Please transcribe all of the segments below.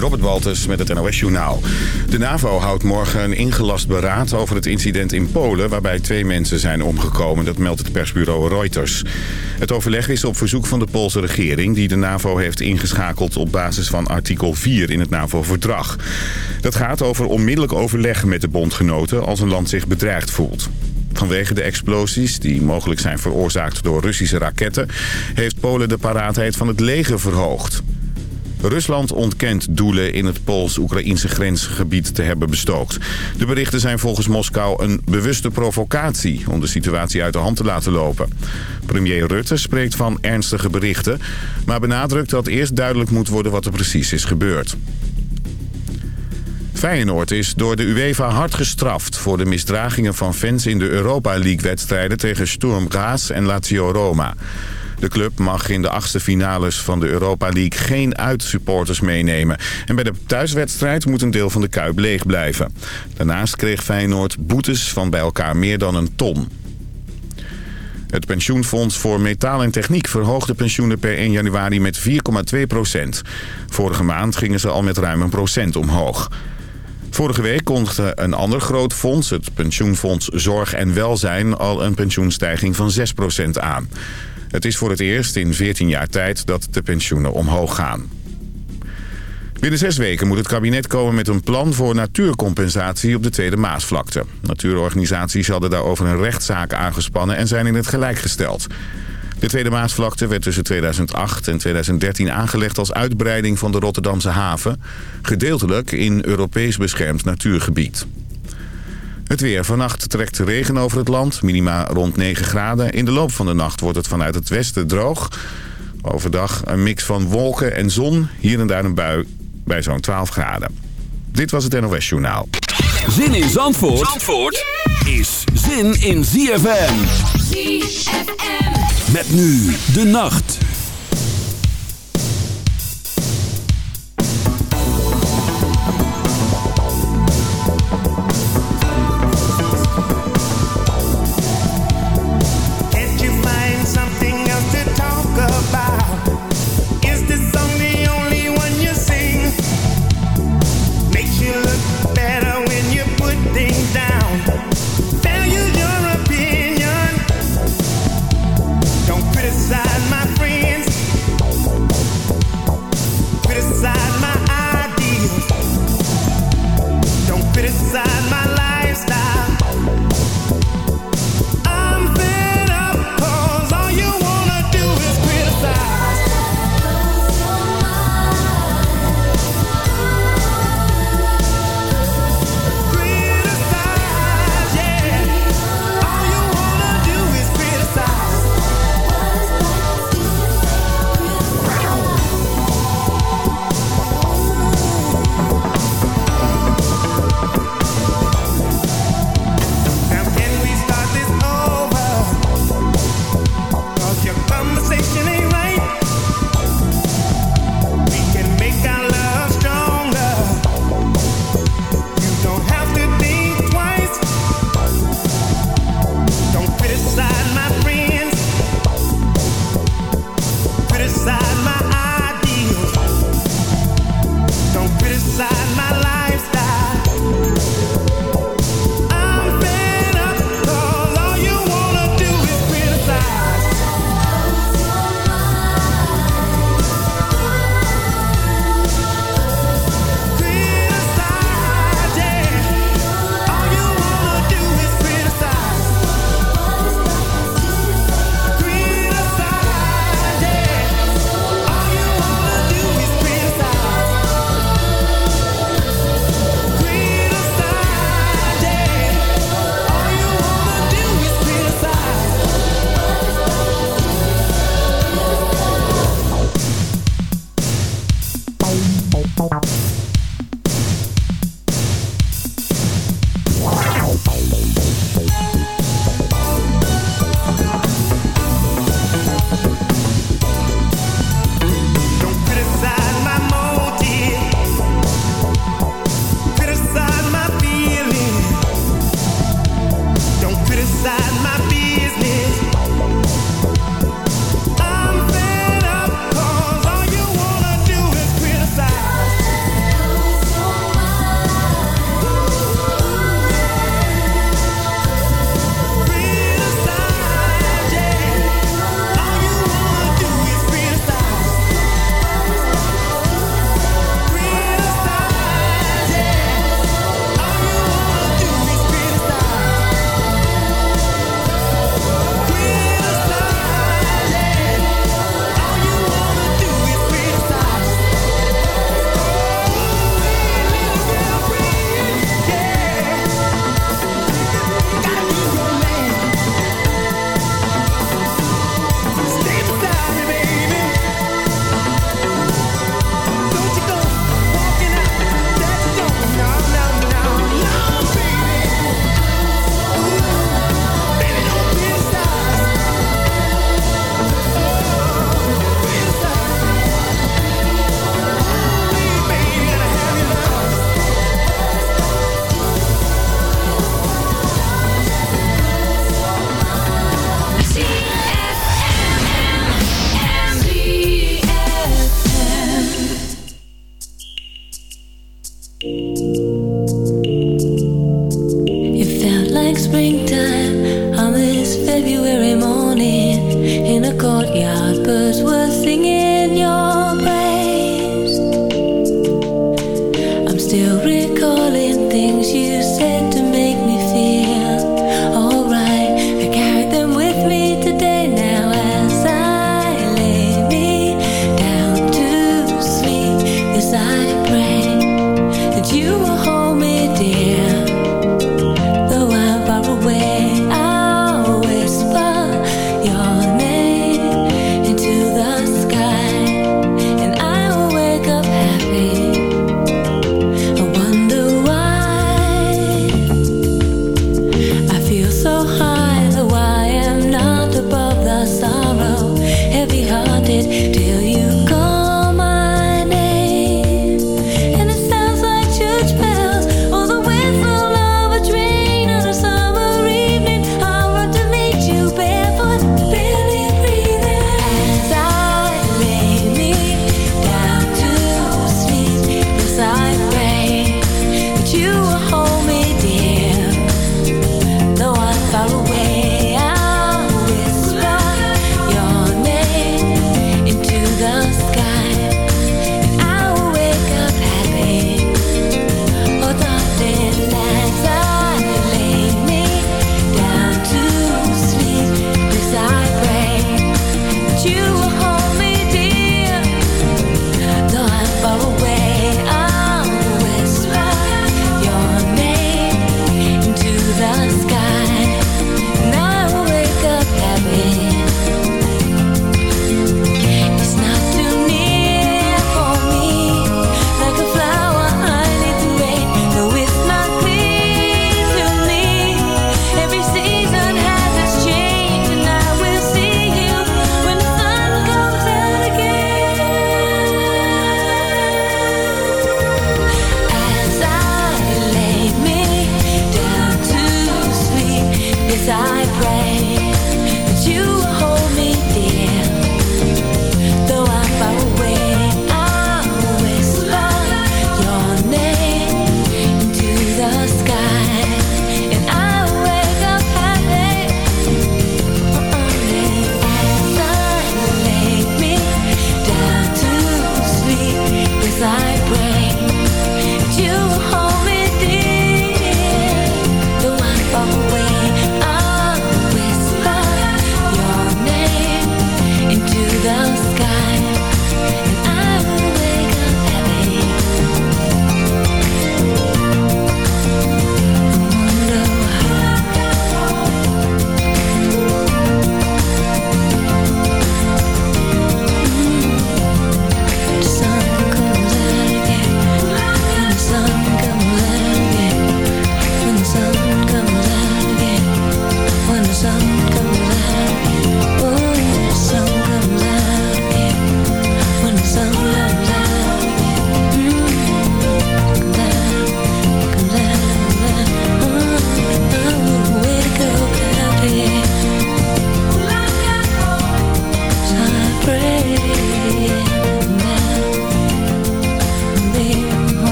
Robert Walters met het NOS Journaal. De NAVO houdt morgen een ingelast beraad over het incident in Polen... waarbij twee mensen zijn omgekomen, dat meldt het persbureau Reuters. Het overleg is op verzoek van de Poolse regering... die de NAVO heeft ingeschakeld op basis van artikel 4 in het NAVO-verdrag. Dat gaat over onmiddellijk overleg met de bondgenoten... als een land zich bedreigd voelt. Vanwege de explosies, die mogelijk zijn veroorzaakt door Russische raketten... heeft Polen de paraatheid van het leger verhoogd. Rusland ontkent doelen in het Pools-Oekraïnse grensgebied te hebben bestookt. De berichten zijn volgens Moskou een bewuste provocatie om de situatie uit de hand te laten lopen. Premier Rutte spreekt van ernstige berichten, maar benadrukt dat eerst duidelijk moet worden wat er precies is gebeurd. Feyenoord is door de UEFA hard gestraft voor de misdragingen van fans in de Europa League-wedstrijden tegen Sturm Graz en Lazio Roma. De club mag in de achtste finales van de Europa League geen uitsupporters meenemen. En bij de thuiswedstrijd moet een deel van de Kuip leeg blijven. Daarnaast kreeg Feyenoord boetes van bij elkaar meer dan een ton. Het pensioenfonds voor metaal en techniek verhoogde pensioenen per 1 januari met 4,2 procent. Vorige maand gingen ze al met ruim een procent omhoog. Vorige week kondigde een ander groot fonds, het pensioenfonds Zorg en Welzijn, al een pensioenstijging van 6 procent aan. Het is voor het eerst in 14 jaar tijd dat de pensioenen omhoog gaan. Binnen zes weken moet het kabinet komen met een plan voor natuurcompensatie op de Tweede Maasvlakte. Natuurorganisaties hadden daarover een rechtszaak aangespannen en zijn in het gelijk gesteld. De Tweede Maasvlakte werd tussen 2008 en 2013 aangelegd als uitbreiding van de Rotterdamse haven. Gedeeltelijk in Europees beschermd natuurgebied. Het weer. Vannacht trekt regen over het land. Minima rond 9 graden. In de loop van de nacht wordt het vanuit het westen droog. Overdag een mix van wolken en zon. Hier en daar een bui bij zo'n 12 graden. Dit was het NOS Journaal. Zin in Zandvoort, Zandvoort is zin in ZFM. ZFM. Met nu de nacht.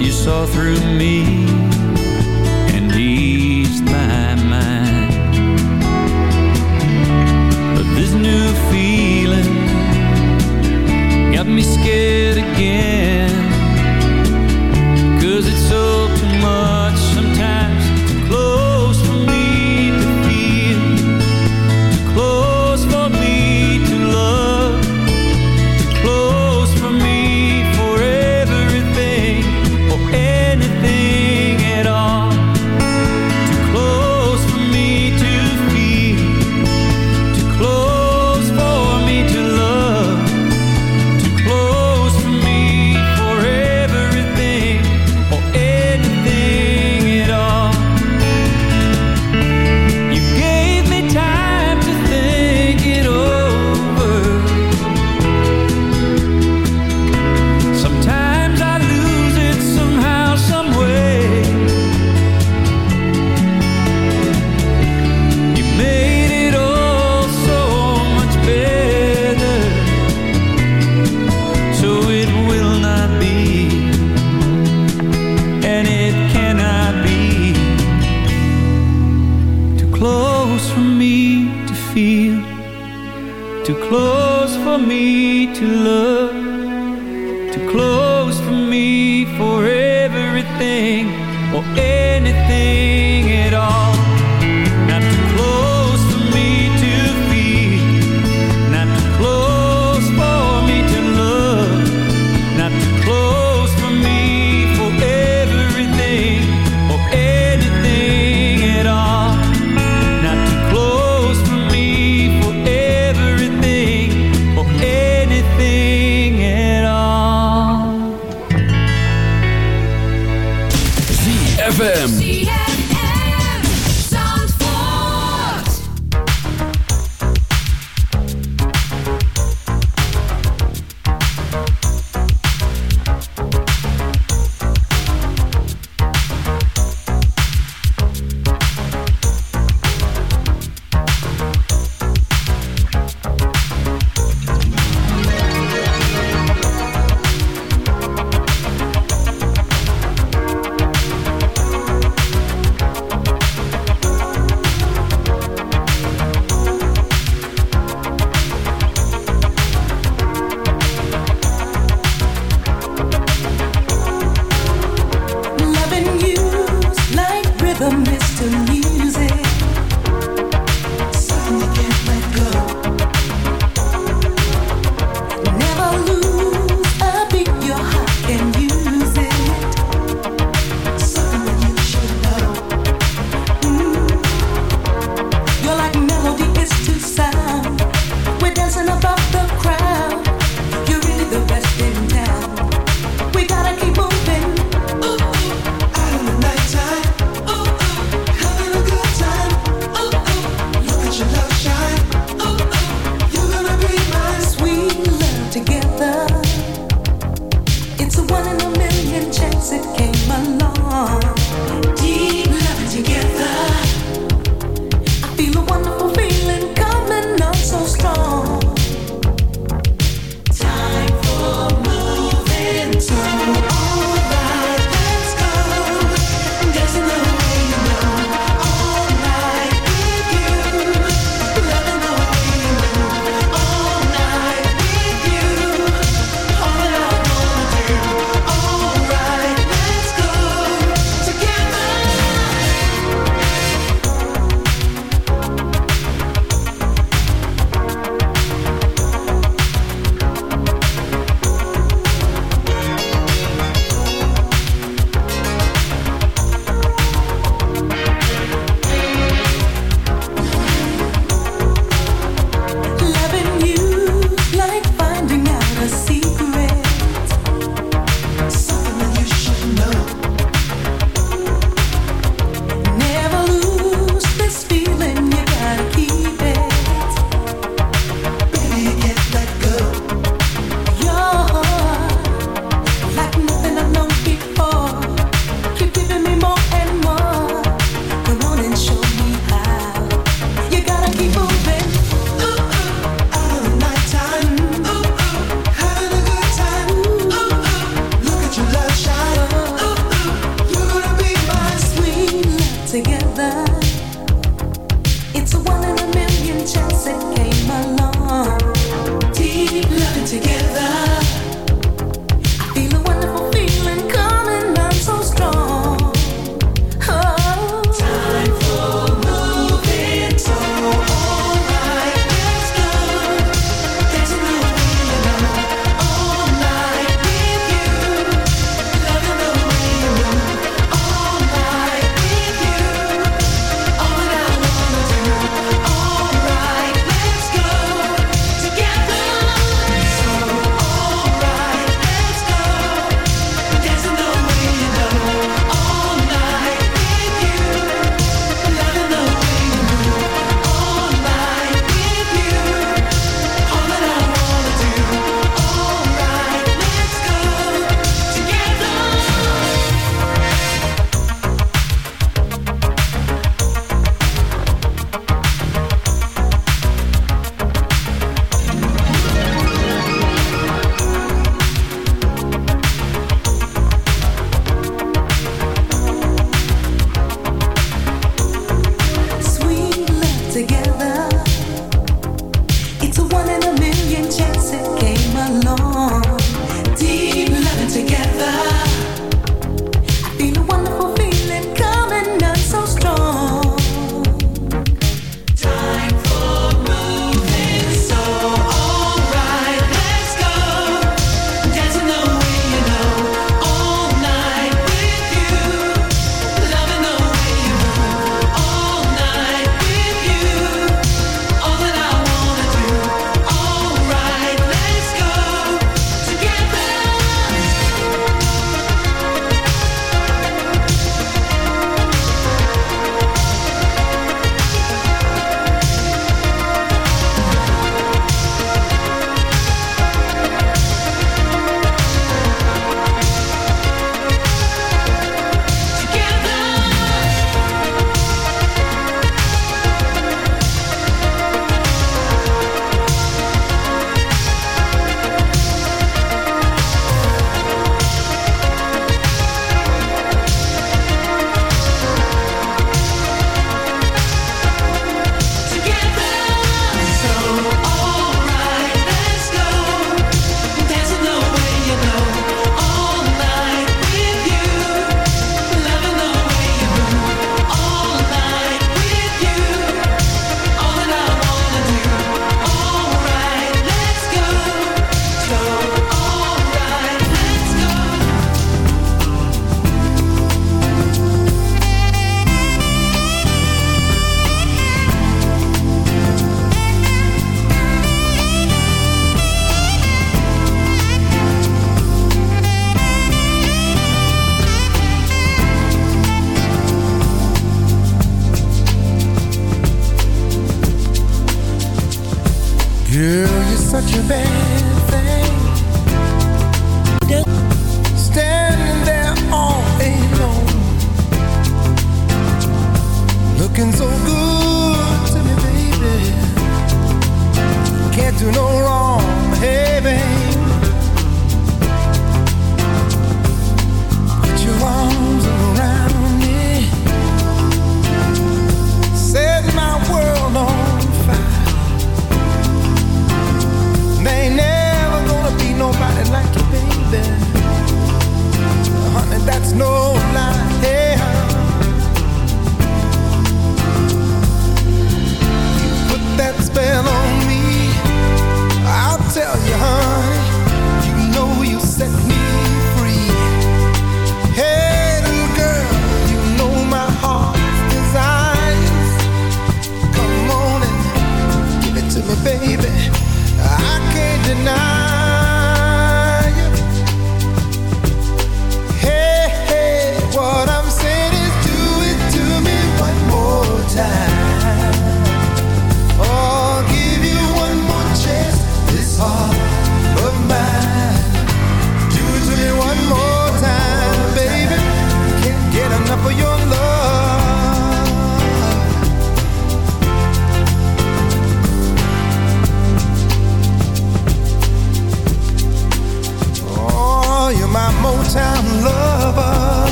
New feeling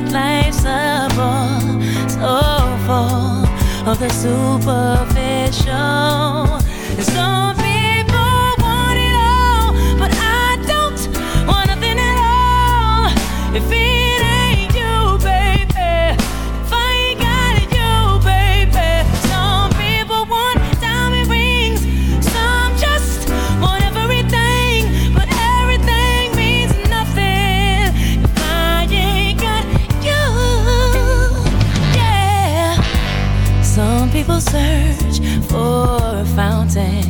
that life's a ball so full of the superficial. So search for a fountain.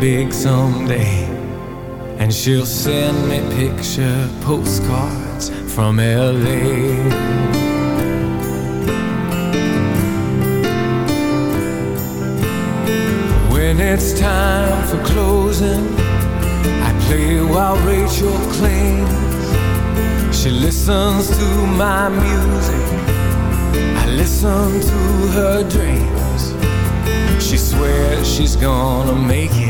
big someday. And she'll send me picture postcards from LA. When it's time for closing, I play while Rachel clings. She listens to my music, I listen to her dreams. She swears she's gonna make it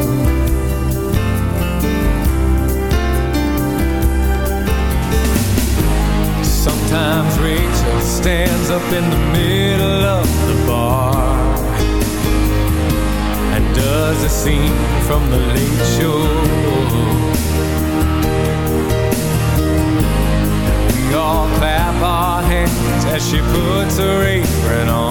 Sometimes Rachel stands up in the middle of the bar and does a scene from the late show. We all clap our hands as she puts her apron on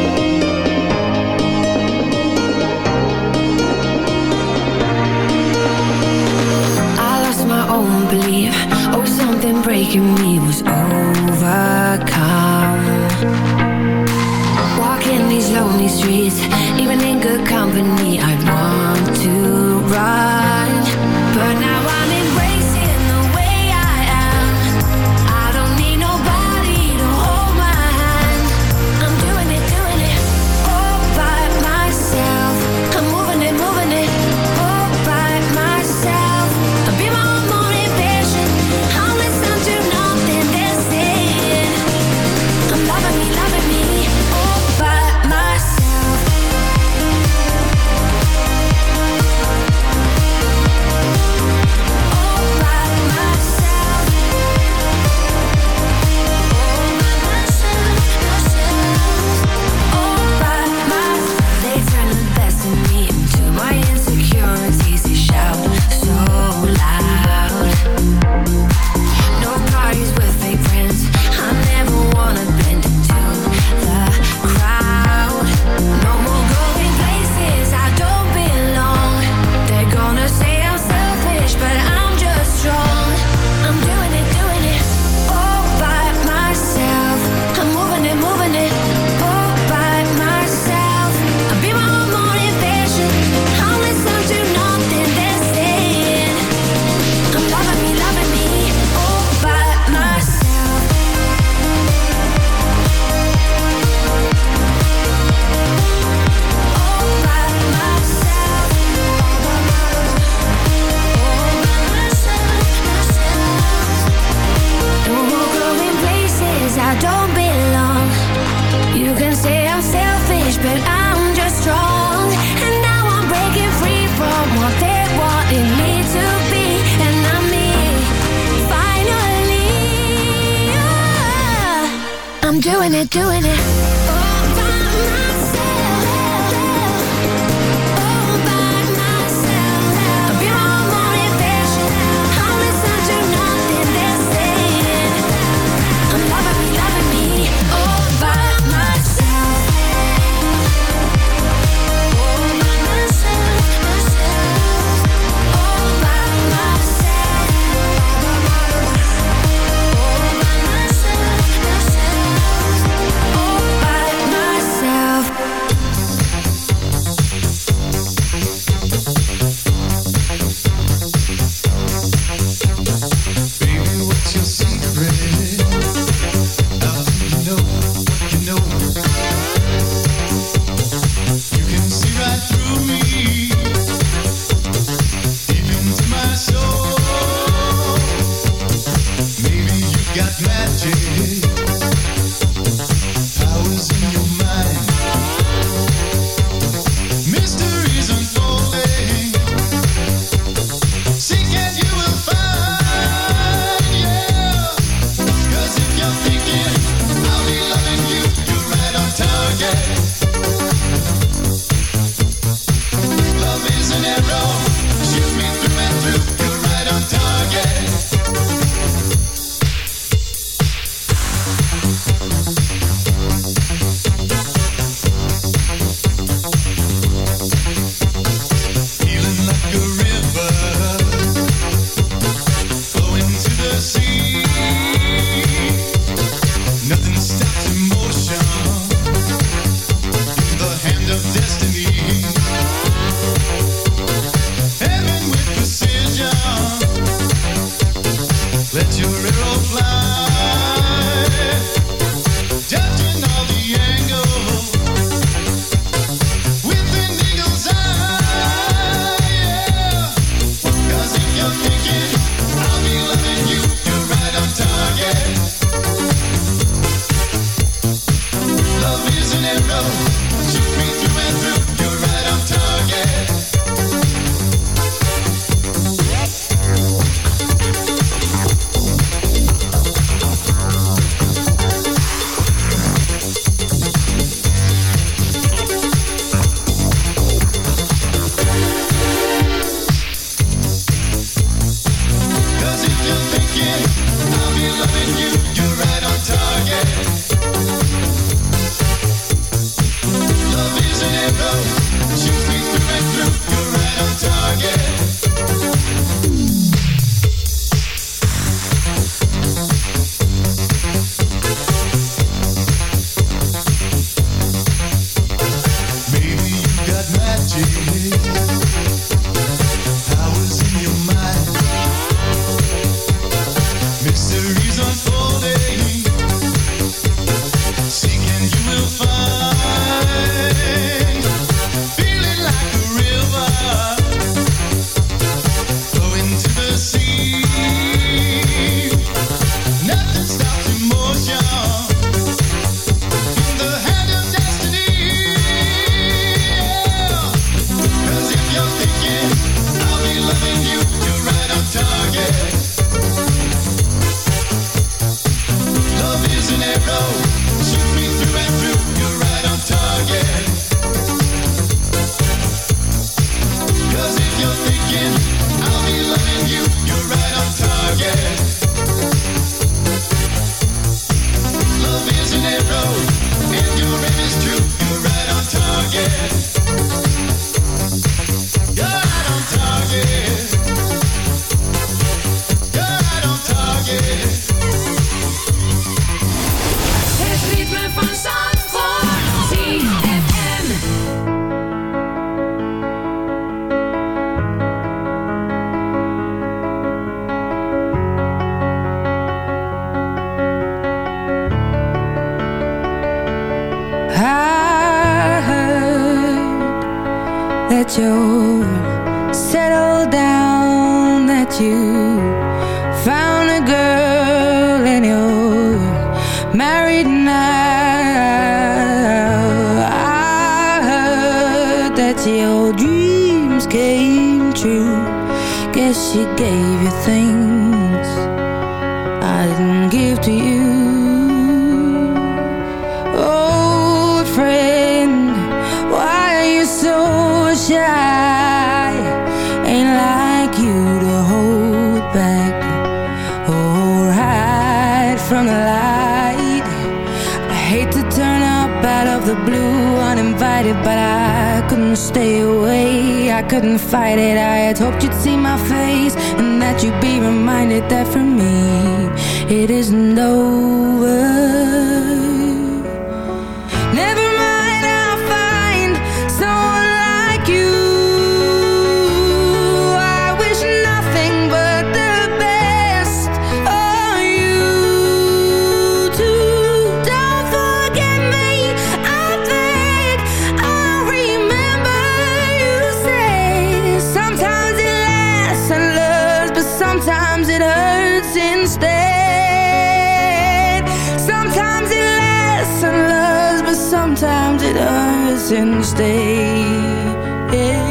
Breaking me was overcome. Walking these lonely streets, even in good company, I'd want to run. dancing stay. Yeah.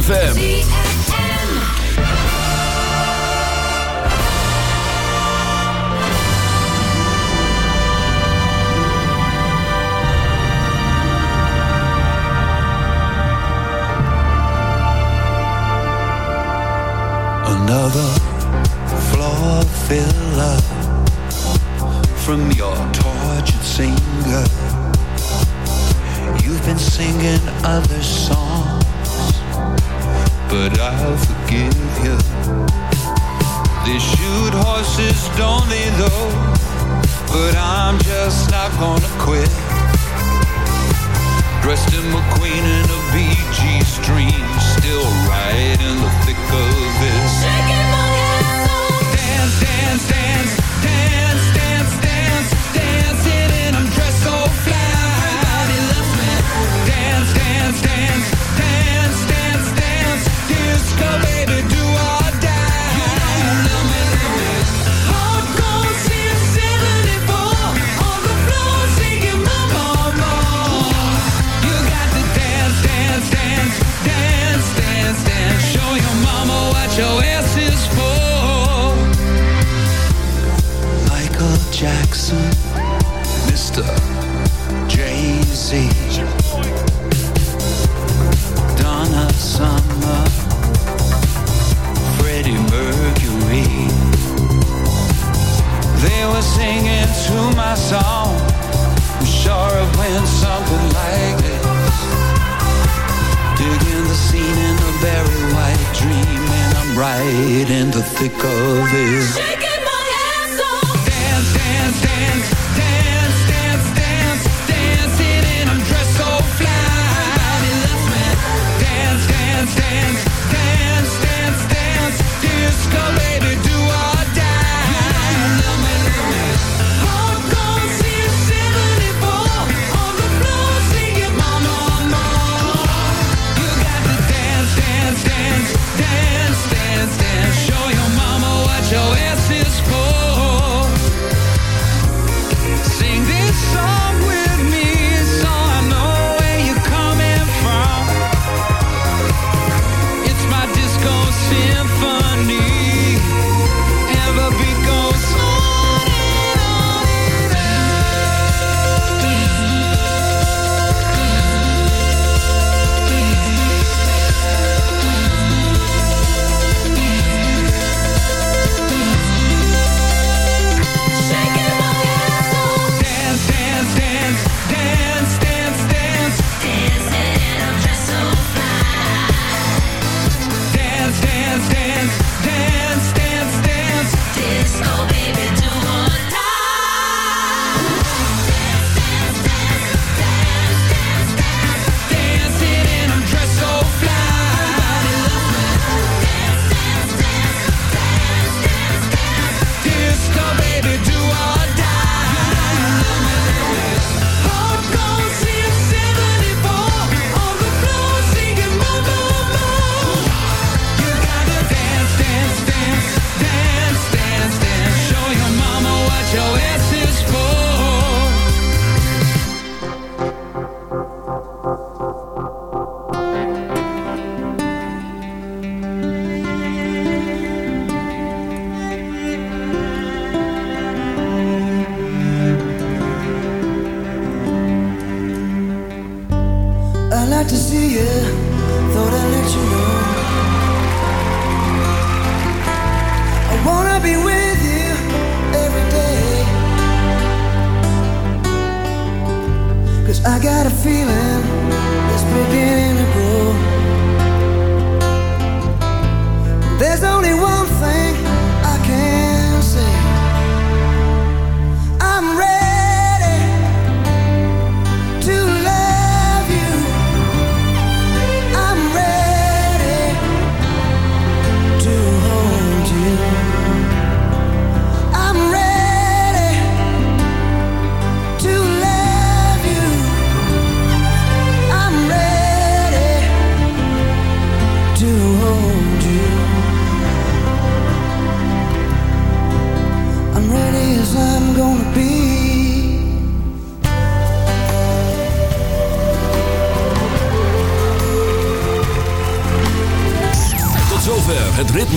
ZFM. my song. I'm sure of when something like this. Digging the scene in a very white dream, and I'm right in the thick of it.